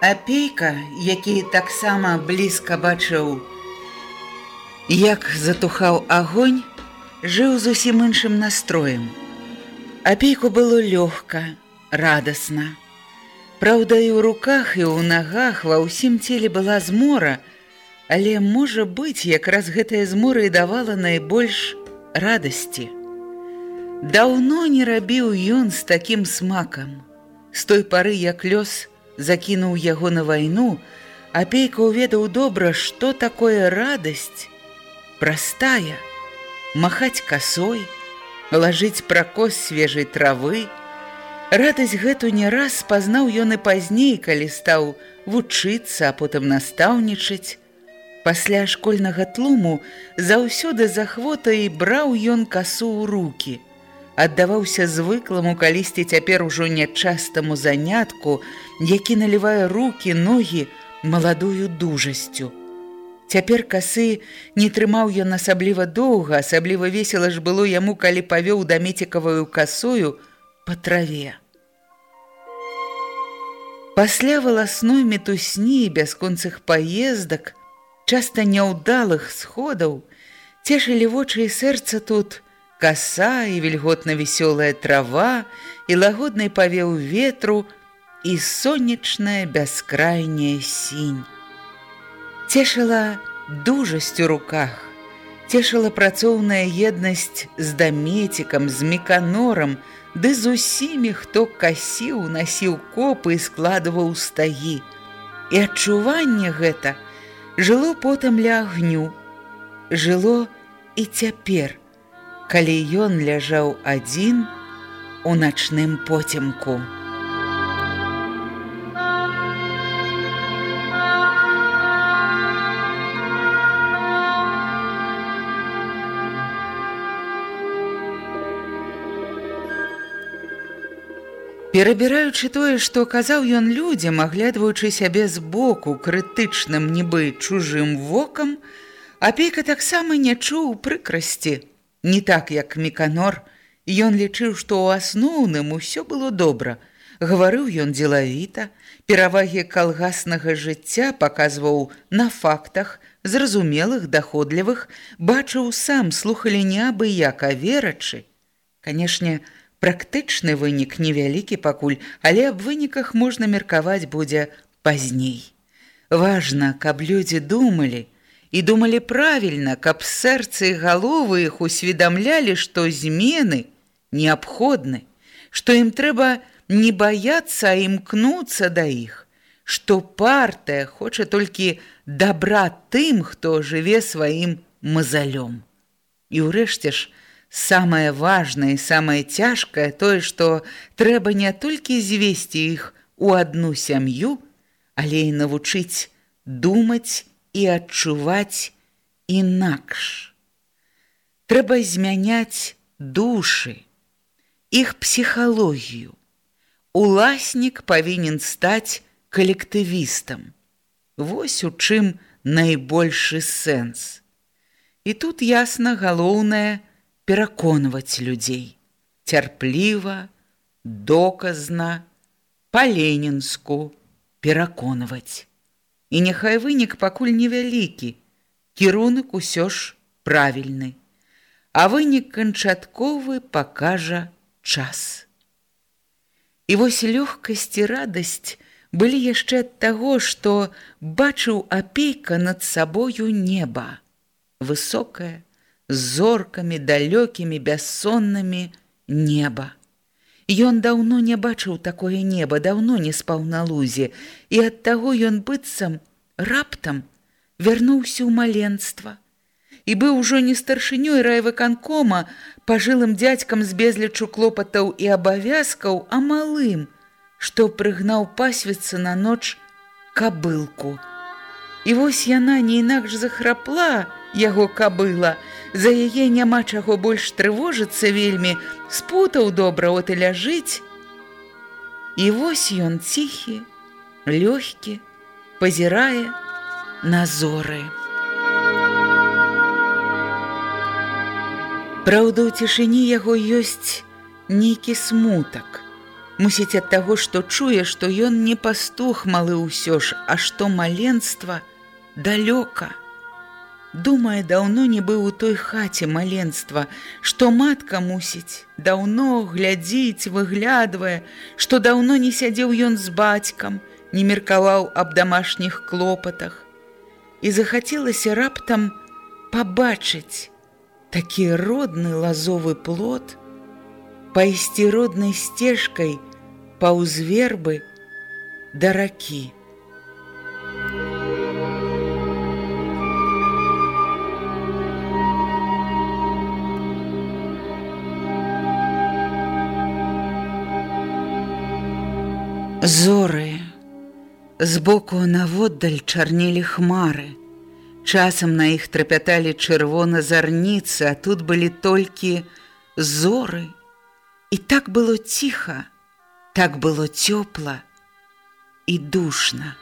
Апейка, які таксама блізка бачыў, як затухаў агонь, жыў зусім іншым настроем. Апейку было лёгка, радасна. Праўда, і ў руках і ў нагах ва ўсім целе была змора, але, можа быць, якраз гэтая змора і давала найбольш радасці. Даўно не рабіў ён з такім смакам. З той пары, як лёс, закінуў яго на вайну, апейка ўведаў добра, што такое радасць, простая, махаць касой, лажыць пракос свежай травы. Радасць гэту не раз пазнаў ён і пазней, калі стаў вучыцца, а потым настаўнічаць. Пасля школьнага тлуму заўсёды захвота і браў ён касу ў рукі – аддаваўся звыкламу калісьці цяпер ужо нячастаму занятку, які налівае руки, ногі маладую дужасцю. Цяпер касы не трымаў ён асабліва доўга, асабліва весела ж было яму, калі павёў дамецікавую касою па траве. Пасля валасной метусні бясконцых паездак, часта няўдалых сходаў, цешылі вочы і сэрца тут, коса і вільготна-весёлая трава, і лагодны павеў ветру і сонечная бяскрайняя сінь. Цешыла дужасць у руках, цешыла працоўная еднасць з дамецікам, з меканорам, ды з усімі, хто касіў, насіў копы і складываў стагі. І адчуванне гэта жыло потым ля агню, жыло і цяпер калі ён ляжаў адзін у начным поцемку. Перабіраючы тое, што казаў ён людзям, аглядваючы сябе збоку крытычным нібы чужым вокам, апейка таксама не чуў прыкрасці, Не так, як Меканор, ён лічыў, што ў асноўным усё было добра. Гаварыў ён дзелавіта, перавагі калгаснага жыцця паказваў на фактах, зразумелых, даходлівых, бачыў сам, слухалі не абы як, а верачы. Канешне, практычны вынік невялікі пакуль, але аб выніках можна меркаваць будзе пазней. Важна, каб людзі думалі, і думалі правільна, каб сэрцы і галовы іх усведамлялі, што змены неабходны, што ім трэба не баяцца, а імкнуцца да іх, што партыя хоча толькі дабра тым, хто жыве сваім мазалём. І ўрэшце ж, самае важнае і самае цяжкае тое, што трэба не толькі звесці іх у адну сям'ю, але і навучыць думаць і адчуваць інакш. Трэба змяняць душы, іх псіхалогію. Уласнік павінен стаць калектывістам. Вось у чым найбольшы сэнс. І тут ясна галоўнае пераконваць людзей. Цярпліва, доказна, па-ленінску пераконваць. І няхай вынік пакуль невялікі, кірунак усё ж правільны. а вынік канчатковы пакажа час. І вось лёгкасць і радасць былі яшчэ ад таго, што бачыў апейка над сабою неба, высокае, з зоркамі далёкімі бяссоннымі неба. Ён даўно не бачыў такое неба, даўно не спаў на лузе, і ад таго ён быццам раптам вярнуўся ў маленства і быў ужо не старшынёй райвыканкома пажылым дзядзькам з безлічу клопатаў і абавязкаў, а малым, што прыгнаў пасвіцца на ноч кабылку. І вось яна не інакш захрапла яго кабыла, За яе няма чаго больш трывожыцца вельмі, спутаў добра от і ляжыць. І вось ён ціхі, лёгкі, пазірае на зоры. Праўда, у цішыні яго ёсць нейкі смутак. Мусіць ад таго, што чуе, што ён не пастух малы ўсё ж, а што маленства далёка. Думае, даўно не быў у той хаце маленства, што матка мусіць, даўно глядзіць, выглядвае, што даўно не сядзеў ён з бацькам, не меркаваў аб дамашніх клопатах. І захацелася раптам пабачыць, такі родны лазовы плод, пайсці роднай сцежкай паўз вербы да ракі. Зоры збоку наводдаль чарнелі хмары. Часам на іх трапяталі чырвона-зарніцы, а тут былі толькі зоры. І так было ціха, так было цёпла і душна.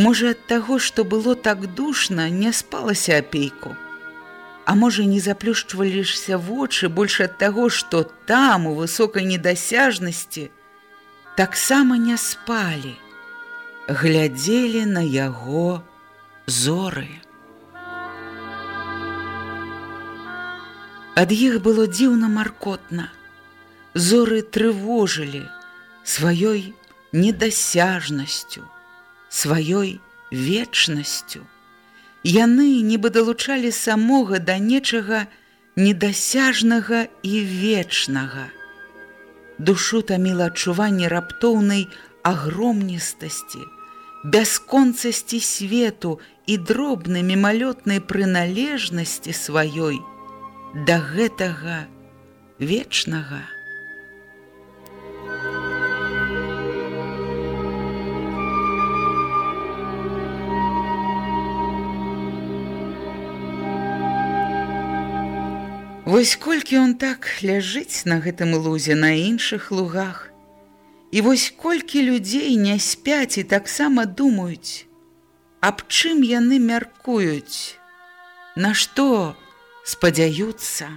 Можа, ад таго, што было так душна, не спалася апейку. А можа, не заплюшчвалішся вочы больш ад таго, што там у высокай недасяжнасці таксама не спалі глядзелі на яго зоры. Ад іх было дзіўна маркотна. Зоры трывожылі сваёй недасяжнасцю, сваёй вечнасцю. Яны нібы далучалі самога да нечага недасяжнага і вечнага. Душу таміла адчуванне раптоўнай агромністасці, бясконцасці свету і дробнай мімалётнай прыналежнасці сваёй да гэтага вечнага. Вось колькі он так ляжыць на гэтым лузе на іншых лугах, І вось колькі людзей не спяць і таксама думаюць, аб чым яны мяркуюць, На што спадзяюцца.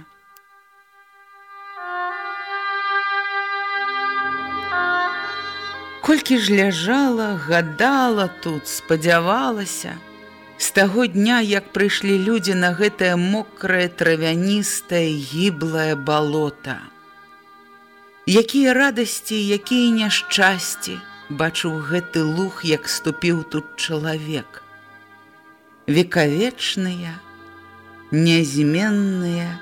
Колькі ж ляжала, гадала тут, спадзявалася, з таго дня, як прыйшлі людзі на гэтае мокрае травяністае гіблае балота. Якія радасці, якія няшчасці, бачыў гэты лух, як ступіў тут чалавек. Векавечныя, нязменныя,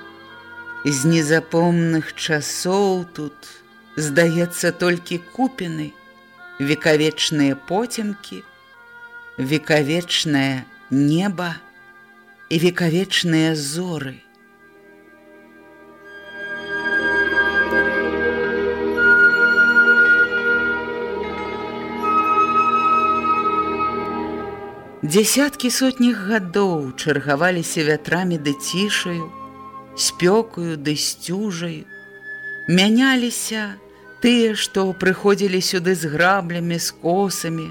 з незапомных часоў тут, здаецца толькі купены, векавечныя поцемкі, векавечнае неба і векавечныя зоры. Дзясяткі сотніх гадоў чаргаваліся вятрамі ды цішаю, спёкаю ды сцюжаю, мяняліся тыя, што прыходзілі сюды з граблямі, з косамі.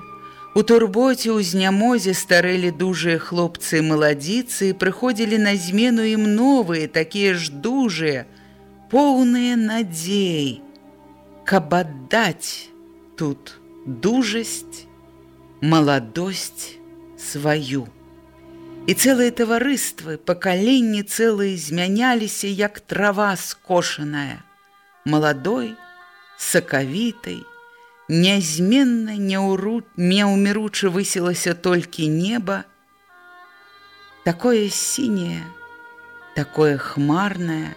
У турботе ў знямозе старэлі дужыя хлопцы і маладзіцы і прыходзілі на змену ім новыя, такія ж дужыя, поўныя надзей, каб аддаць тут дужасць, маладосць, сваю. І цэлыя таварыствы, пакаленні цэлыя змяняліся, як трава скошаная, маладой, сакавітай, нязменна няўміручы высілася толькі неба, такое сіняе, такое хмарнае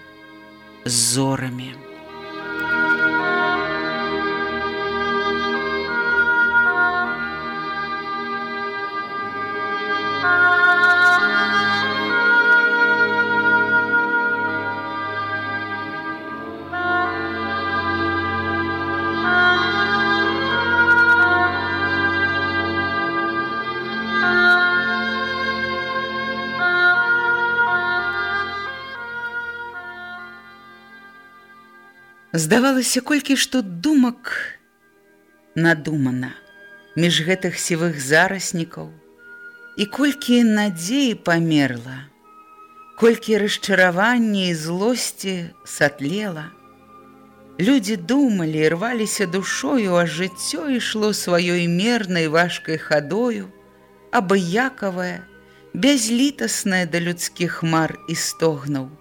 зорамі. Здавалася колькі што думак надумана між гэтых сівых зараснікаў і колькі надзеі памерла, колькі расчаравання і злосці сатлела. Людзі думалі, рваліся душою, а жыццё ішло сваёй мернай важкай хадою, абыякавае, бязлітаснае да людскіх хмар і стогнаў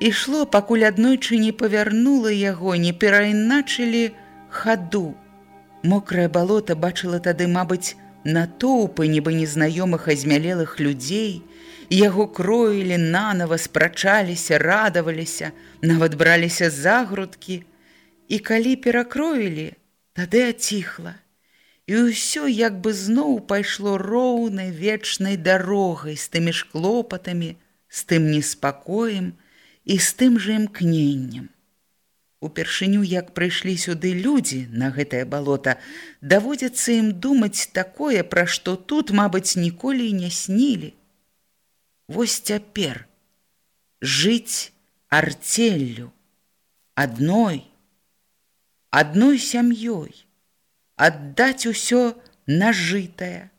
ішло, пакуль аднойчы не павярнула яго, не перайначылі хаду. Мокрае балота бачыла тады, мабыць, натоўпы нібы незнаёмых азмялелых людзей, яго кроілі нанова спрачаліся, радаваліся, нават браліся за грудкі, і калі перакроілі, тады аціхла. І ўсё як бы зноў пайшло роўнай вечнай дарогай з тымі ж клопатамі, з тым неспакоем, і з тым жа імкненнем. Упершыню, як прыйшлі сюды людзі на гэтае балота, даводзіцца ім думаць такое, пра што тут, мабыць, ніколі не снілі. Вось цяпер жыць арцеллю адной, адной сям'ёй, аддаць усё нажытае,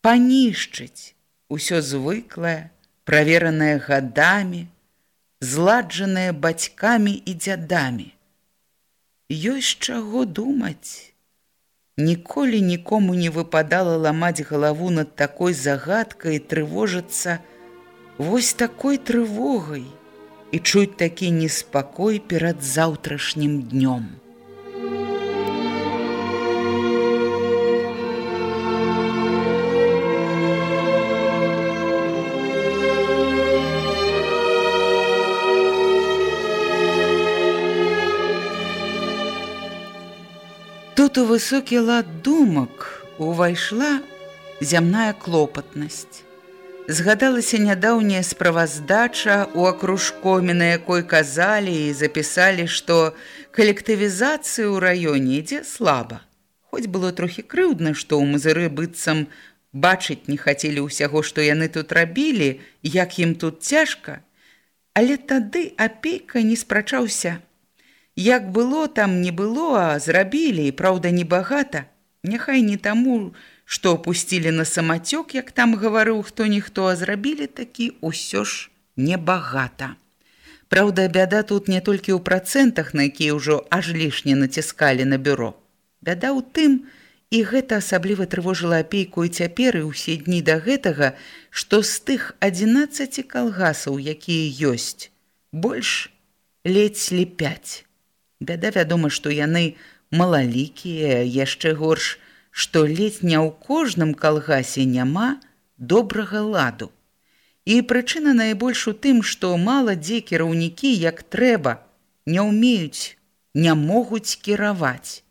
панішчыць усё звыклае, праверанае гадамі, зладжаныя бацькамі і дзядамі. Ёсць чаго думаць. Ніколі нікому не выпадала ламаць галаву над такой загадкай і трывожыцца вось такой трывогай і чуць такі неспакой перад заўтрашнім днём. У высокі лад думак увайшла зямная клопатнасць. Згадалася нядаўняя справаздача у акружкоме, на якой казалі і запісалі, што калектывізацыя ў раёне ідзе слаба. Хоць было трохі крыўдна, што ў музыры быццам бачыць не хацелі ўсяго, што яны тут рабілі, як ім тут цяжка, але тады апейка не спрачаўся Як было там не было, а зрабілі, і праўда, небагата, няхай не таму, што опусцілі на самацёк, як там гаварыў хто-ніхто, а зрабілі такі ўсё ж небагата. Праўда, бяда тут не толькі ў працэнтах, на якія ўжо аж лішне націскалі на бюро. Бяда ў тым, і гэта асабліва трывожыла апейку і цяпер і ўсе дні да гэтага, што з тых 11 калгасаў, якія ёсць, больш ледзь ліпяць. Бяда вядома, што яны малалікія, яшчэ горш, што ледзь не ў кожным калгасе няма добрага ладу. І прычына найбольш у тым, што мала дзе кіраўнікі, як трэба, не ўмеюць, не могуць кіраваць.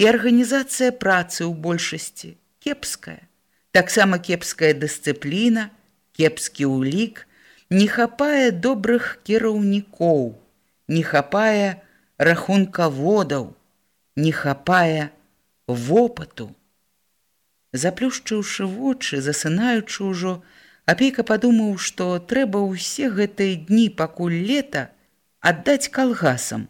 І арганізацыя працы ў большасці кепская. Таксама кепская дысцыпліна, кепскі ўлік, не хапае добрых кіраўнікоў, не хапае, рахункаводаў не хапае вопыту. Заплюшчыўшы вочы, засынаючы ўжо, апейка падумаў, што трэба ўсе гэтыя дні пакуль лета аддаць калгасам,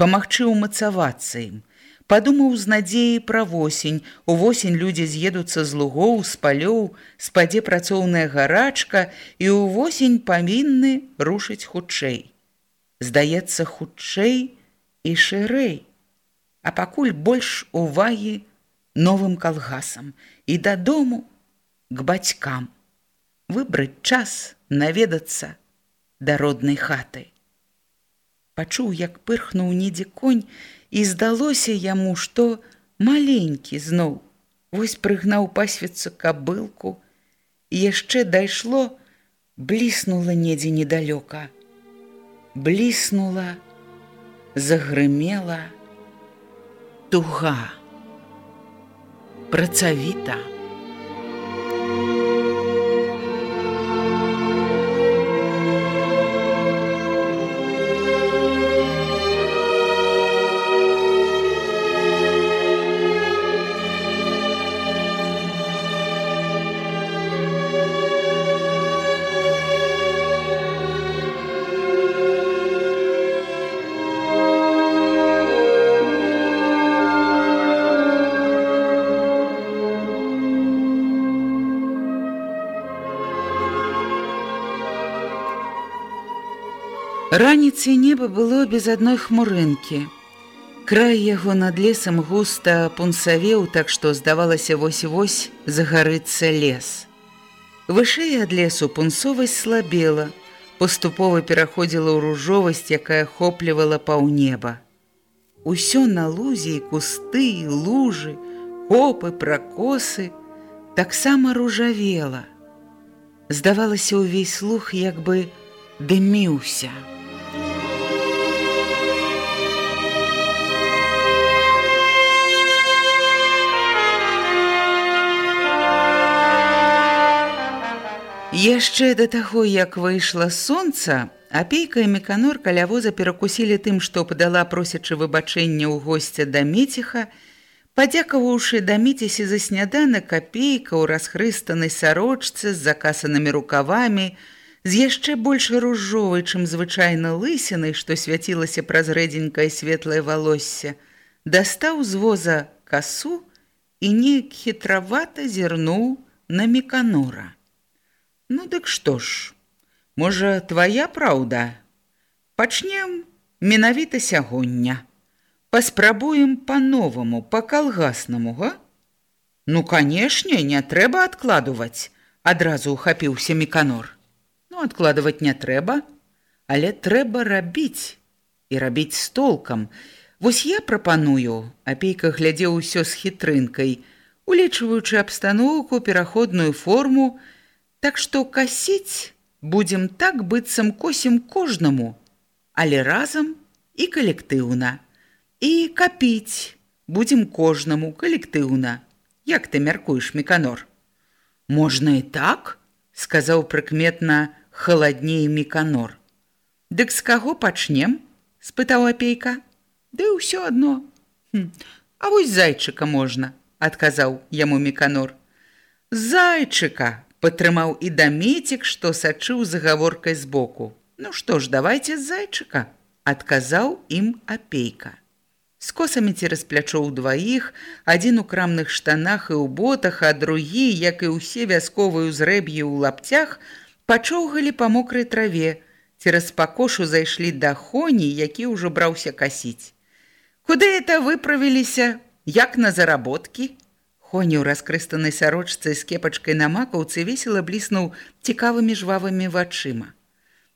памагчы ўмацавацца ім. Падумаў з надзеяй пра восень. Увосень людзі з'едуцца з лугоў, з палёў, спадзе працоўная гарачка, і ўвосень павінны рушыць хутчэй. Здаецца, хутчэй, і шырэй, а пакуль больш увагі новым калгасам і дадому к бацькам. выбраць час наведацца да роднай хаты. Пачуў, як пырхнуў недзе конь, і здалося яму, што маленькі зноў вось прыгнаў пасвіцу кабылку, і яшчэ дайшло, бліснула недзе недалёка. Бліснула, загрымела туга. Працавіта. Раніцай неба было без адной хмурынкі. Край яго над лесам густа пунсавеў, так што здавалася вось-вось загарыцца лес. Вышэй ад лесу пунсовасць слабела, паступова пераходзіла ў ружовасць, якая хоплівала паўнеба. Усё на лузе і кусты, лужы, копы, пракосы таксама ружавела. Здавалася, увесь слух як бы дыміўся. Яшчэ да таго, як выйшла сонца, апейка і меканор каля воза перакусілі тым, што падала просячы выбачэння ў госця да меціха, падзякаваўшы да міцесі за сняданак капейка ў расхрыстанай сарочцы з закасанымі рукавамі, з яшчэ больш ружовай, чым звычайна лысінай, што свяцілася праз рэдзенькае светлае валосся, дастаў з воза касу і неяк хітравата зірнуў на меканора. Ну дык што ж, можа, твая праўда? Пачнем менавіта сягоння. Паспрабуем па-новаму, па-калгаснаму, га? Ну, канешне, не трэба адкладваць, адразу ухапіўся меканор. Ну, адкладваць не трэба, але трэба рабіць і рабіць з толкам. Вось я прапаную, апейка глядзеў усё з хітрынкай, улічваючы абстаноўку, пераходную форму, Так што касіць будзем так быццам косім кожнаму, але разам і калектыўна. І капіць будзем кожнаму калектыўна. Як ты мяркуеш меканор? Можна і так, сказаў прыкметна халадней меканор. Дык з каго пачнем? спытаў апейка. Ды ўсё адно. Хм, а вось зайчыка можна, адказаў яму меканор. Зайчыка, падтрымаў і дамецік, што сачыў загаворкай збоку. Ну што ж, давайте з зайчыка, адказаў ім апейка. З косамі цераз плячоў дваіх, адзін у крамных штанах і ў ботах, а другі, як і ўсе вясковыя ўзрэб'і ў лапцях, пачоўгалі па мокрай траве, цераз пакошу зайшлі да хоні, які ўжо браўся касіць. Куды это выправіліся, як на заработкі? Хоні ў раскрыстанай сарочцы з кепачкай на макаўцы весела бліснуў цікавымі жвавымі вачыма.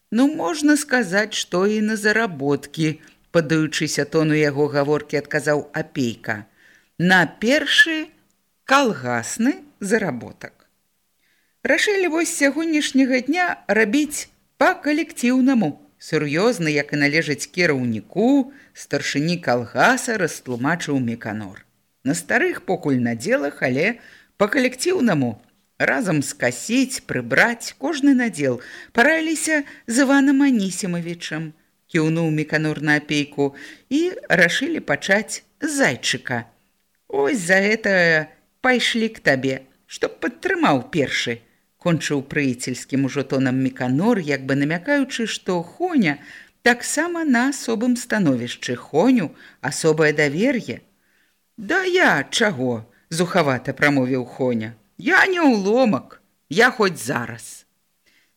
Ну, можна сказаць, што і на заработкі, падаючыся тону яго гаворкі, адказаў апейка. На першы калгасны заработак. Рашылі вось сягонняшняга дня рабіць па-калектыўнаму. Сур'ёзна, як і належыць кіраўніку, старшыні калгаса растлумачыў меканор на старых покуль наделах, але па-калектыўнаму. Разам скасіць, прыбраць кожны надзел параіліся з Іванам Анісімавічам, кіўнуў меканор на апейку і рашылі пачаць зайчыка. Ось за это пайшлі к табе, чтоб падтрымаў першы, кончыў прыяцельскім ужо тонам меканор, як бы намякаючы, што Хоня таксама на асобым становішчы Хоню асобае давер'е, Да я чаго? зухавата прамовіў Хоня. Я не ўломак, я хоць зараз.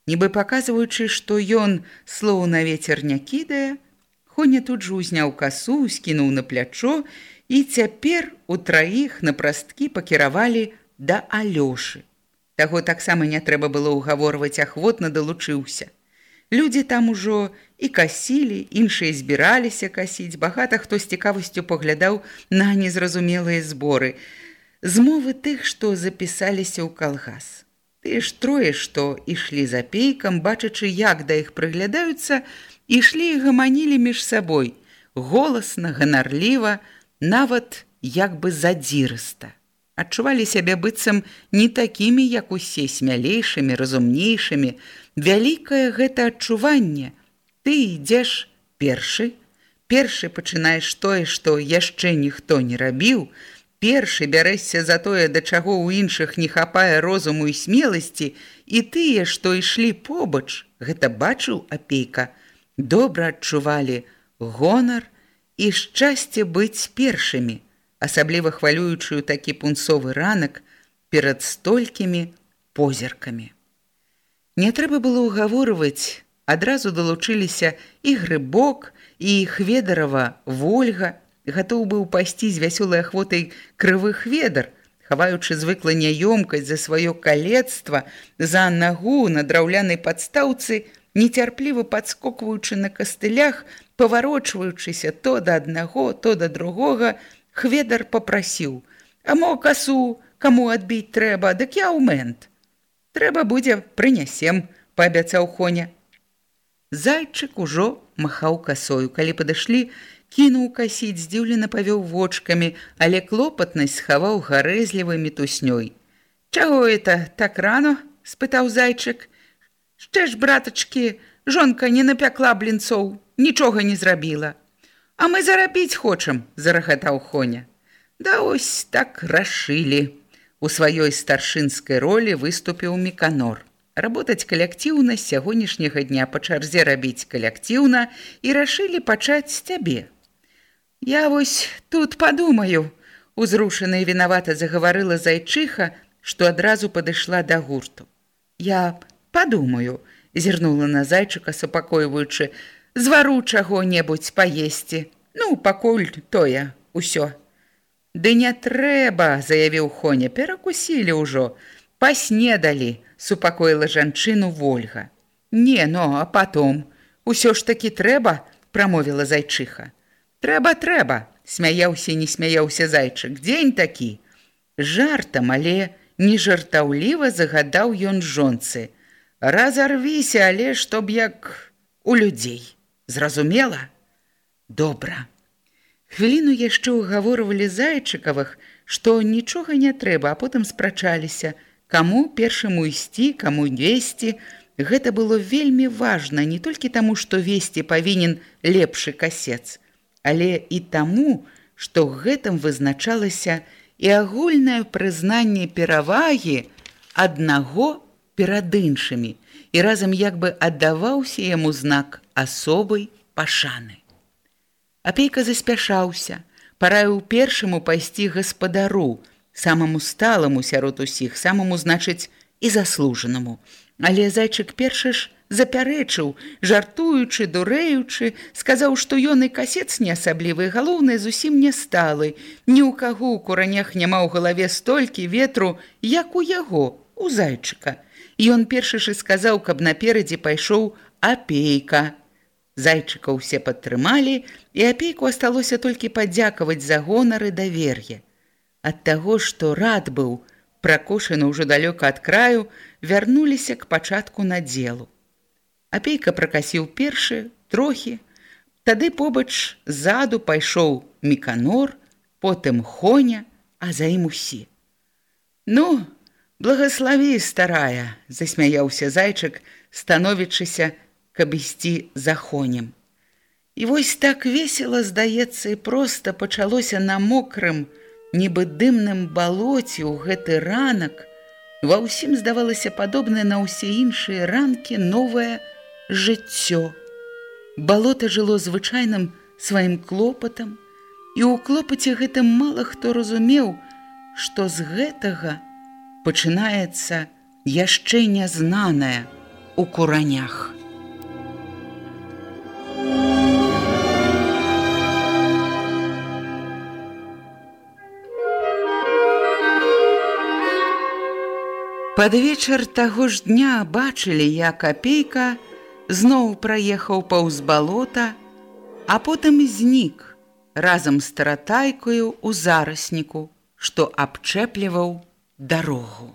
Нібы паказваючы, што ён слоў на вецер не кідае, Хоня тут жа узняў касу, скінуў на плячо і цяпер у траіх на прасткі пакіравалі да Алёшы. Таго таксама не трэба было ўгаворваць, ахвотна далучыўся. Людзі там ужо і касілі, іншыя збіраліся касіць, багата хто з цікавасцю паглядаў на незразумелыя зборы. Змовы тых, што запісаліся ў калгас. Ты ж трое, што ішлі за пейкам, бачачы, як да іх прыглядаюцца, ішлі і гаманілі між сабой, голасна, ганарліва, нават як бы задзірыста адчувалі сябе быццам не такімі, як усе смялейшымі, разумнейшымі. Вялікае гэта адчуванне. Ты ідзеш першы, першы пачынаеш тое, што яшчэ ніхто не рабіў, першы бярэшся за тое, да чаго ў іншых не хапае розуму і смеласці, і тыя, што ішлі побач, гэта бачыў апейка, добра адчувалі гонар і шчасце быць першымі асабліва хвалюючую такі пунцовы ранак перад столькімі позіркамі. Не трэба было ўгаворваць, адразу далучыліся і грыбок, і хведарова Вольга, гатоў быў пайсці з вясёлай ахвотай крывых ведар, хаваючы звыкла няёмкасць за сваё калецтва, за нагу на драўлянай падстаўцы, нецярпліва падскокваючы на кастылях, паварочваючыся то да аднаго, то да другога, Хведар попрасіў: « А мо касу, каму адбіць трэба, дык я ў мэнт. Трэба будзе прынясем, паабяцаў Хоня. Зайчык ужо махаў касою, калі падышлі, кінуў касіць, здзіўлена павёў вочкамі, але клопатнасць схаваў гарэзлівай мітуснёй. Чаго это так рано? — спытаў зайчык. Шчэ ж, братачкі, жонка не напякла блінцоў, нічога не зрабіла. А мы зарабіць хочам, зарагатаў Хоня. Да ось так рашылі. У сваёй старшынскай ролі выступіў Меканор. Работаць калектыўна з сягонняшняга дня па чарзе рабіць калектыўна і рашылі пачаць з цябе. Я вось тут падумаю, узрушана і вінавата загаварыла зайчыха, што адразу падышла да гурту. Я падумаю, зірнула на зайчыка, супакойваючы, звару чаго-небудзь паесці. Ну, пакуль тое, усё. Ды не трэба, заявіў Хоня, перакусілі ўжо. Паснедалі, супакоіла жанчыну Вольга. Не, но, а потом. Усё ж такі трэба, прамовіла зайчыха. Трэба, трэба, смяяўся, не смяяўся зайчык. Дзень такі. Жартам, але не жартаўліва загадаў ён жонцы. Разарвіся, але чтоб як у людзей. Зразумела? Добра. Хвіліну яшчэ ўгаворвалі зайчыкавых, што нічога не трэба, а потым спрачаліся, каму першаму ісці, каму весці. Гэта было вельмі важна не толькі таму, што весці павінен лепшы касец, але і таму, што гэтым вызначалася і агульнае прызнанне перавагі аднаго перад іншымі і разам як бы аддаваўся яму знак асобай пашаны. Апейка заспяшаўся, параіў першаму пайсці гаспадару, самаму сталаму сярод усіх, самаму, значыць, і заслужанаму. Але зайчык першы ж запярэчыў, жартуючы, дурэючы, сказаў, што ён і касец не асаблівы, галоўнае зусім не сталы. Ні ў каго ў куранях няма ў галаве столькі ветру, як у яго, у зайчыка. Ён першы ж і сказаў, каб наперадзе пайшоў апейка. Зайчыка ўсе падтрымалі, і апейку асталося толькі падзякаваць за гонары давер'е. Ад таго, што рад быў, пракушаны ўжо далёка ад краю, вярнуліся к пачатку надзелу. Апейка пракасіў першы, трохі, тады побач ззаду пайшоў міканор, потым хоня, а за ім усі. Ну, благослові старая, засмяяўся зайчык, становячыся, каб ісці захонем. І вось так весела, здаецца, і проста пачалося на мокрым, нібы дымным балоце ў гэты ранак. Ва ўсім здавалася падобнае на ўсе іншыя ранкі новае жыццё. Балота жыло звычайным сваім клопатам, і ў клопаце гэтым мала хто разумеў, што з гэтага пачынаецца яшчэ нязнанае у куранях. Пад вечар таго ж дня бачылі, як апейка зноў праехаў паўз балота, а потым знік разам з таратайкою ў зарасніку, што абчэпліваў дарогу.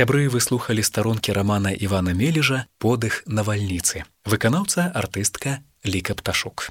Сябры выслухалі старонкі рамана Івана Мележа подых навальніцы. Выканаўца артыстка Ліка Пташук.